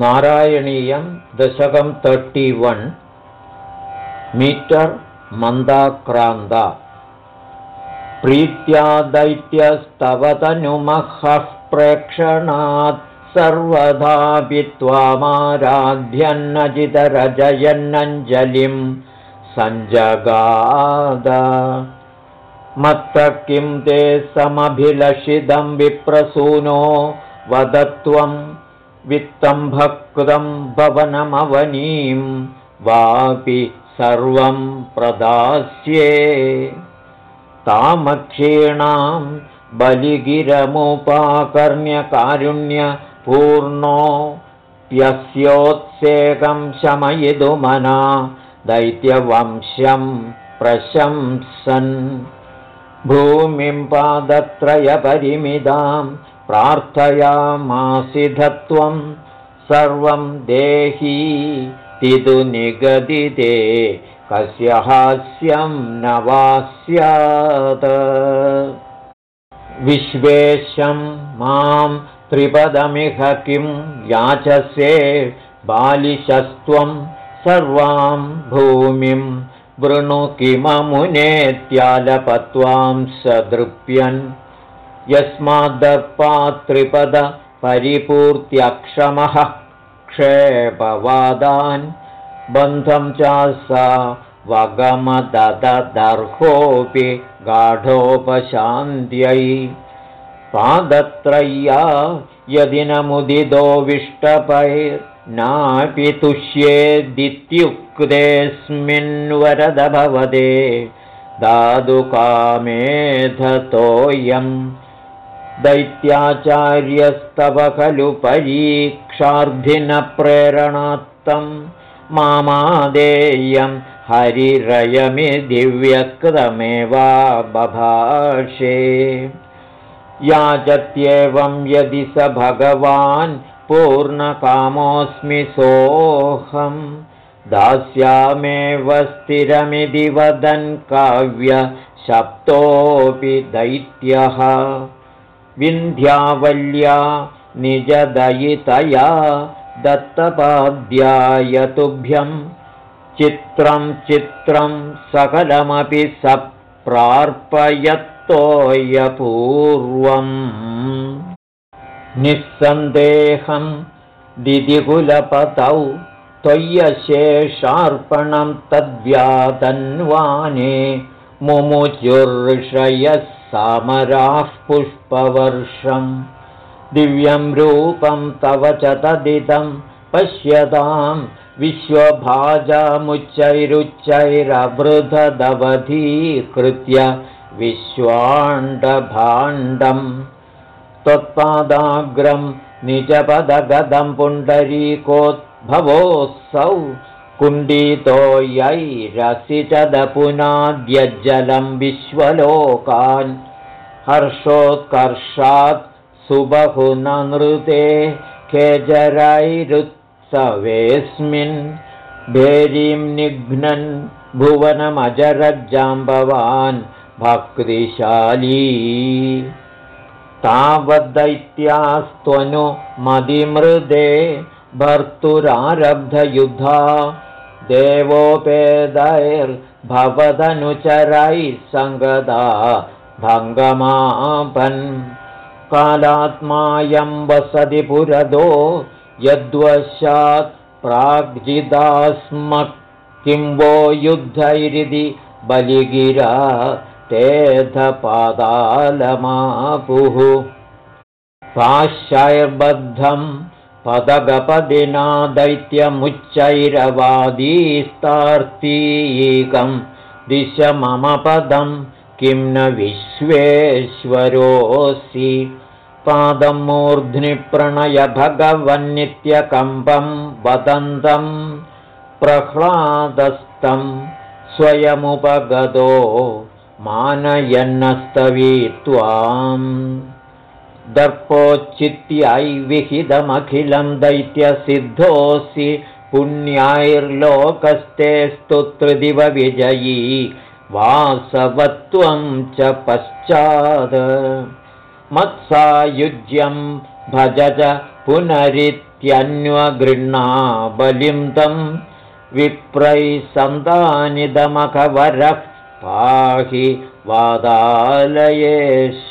नारायणीयं दशकं thirty one metre Mandakranta प्रीत्या दैत्यस्तवतनुमहः प्रेक्षणात् सर्वदापि त्वामाराध्यन्नजितरजयन्नञ्जलिं सञ्जगाद। मत्त किं ते समभिलषितं विप्रसूनो वदत्वं वित्तं भक्तं भवनमवनीं वापि सर्वं प्रदास्ये। तामक्षीणां बलिगिरमुपाकर्ण्यकारुण्यपूर्णो प्यस्योत्सेकं शमयितुमना दैत्यवंश्यं प्रशंसन्। भूमिं पादत्रयपरिमिदां प्रार्थयामासिधत्वं सर्वं देही तिदु निगदिते कस्य हास्यं न वा स्यात्। विश्वेशं मां त्रिपदमिह किं याचसे बालिशस्त्वं सर्वां भूमिं वृणु किममुनेत्यालपत्वां सदृप्यन् यस्माद्दर्पात्रिपदपरिपूर्त्यक्षमः क्षेपवादान् बन्धं चासा वगमददर्होऽपि गाढोपशान्त्यै पादत्रय्या यदि न मुदितोऽविष्टपैर्नापि तुष्येदित्युक्तेऽस्मिन् वरद भवदे दादुकामेधतोऽयम् दैत्याचार्यस्तव खलु परीक्षार्थिनप्रेरणात्तम् मामादेयं हरिरयमि दिव्यकृतमेवा बभाषे। याचत्येवं यदि स भगवान् पूर्णकामोऽस्मि सोऽहं दास्यामेव स्थिरमिति वदन् काव्यशप्तोऽपि दैत्यः विन्ध्यावल्या निजदयितया दत्तपाद्याय तुभ्यं चित्रं चित्रं सकलमपि स प्रार्पयत्तोयपूर्वम् निःसन्देहं दिदिकुलपतौ त्वय्यशेषार्पणं तद्व्यातन्वाने मुमुचुर्षयः सामराः पुष्पवर्षम्। दिव्यं रूपं तव च तदिदं। पश्यतां विश्वभाजामुच्चैरुच्चैरवृधदवधीकृत्य विश्वाण्डभाण्डम् त्वत्पादाग्रं निजपदगदं पुण्डरीकोद्भवोऽसौ कुण्डितोयैरसिचदपुनाद्यज्जलं विश्वलोकान्। हर्षोत्कर्षात् सुबहुननृते खेजरैरुत्सवेऽस्मिन्। भेरीं निघ्नन् भुवनमजरज्जाम्बवान् भक्तिशाली। तावद्दैत्यास्त्वनु मदिमृदे भर्तुरारब्धयुधा देवोपेदैर्भवदनुचरैः सङ्गदा भङ्गमापन्। कालात्मायं वसति पुरदो यद्वशात् प्राग्जिदास्म किं वो युद्धैरिति बलिगिरा तेधपादालमापुः। पाश्चैर्बद्धं पदगपदिना दैत्यमुच्चैरवादीस्तार्तीकं दिश मम पदं किं न विश्वेश्वरोऽसि। पादं मूर्ध्नि प्रणय भगवन्नित्यकम्पं वदन्तं प्रह्लादस्तं स्वयमुपगतो मानयन्नस्तवी त्वाम् दर्पोच्चित्यै विहितमखिलं दैत्यसिद्धोऽसि पुण्यैर्लोकस्ते स्तुतृदिवविजयी वासवत्वं च पश्चात् मत्सायुज्यं भज च पुनरित्यनुपगतो त्यन्वगृह्णा बलिं तं विप्रैः सन्तानिदमखवरः पाहि वादालयेश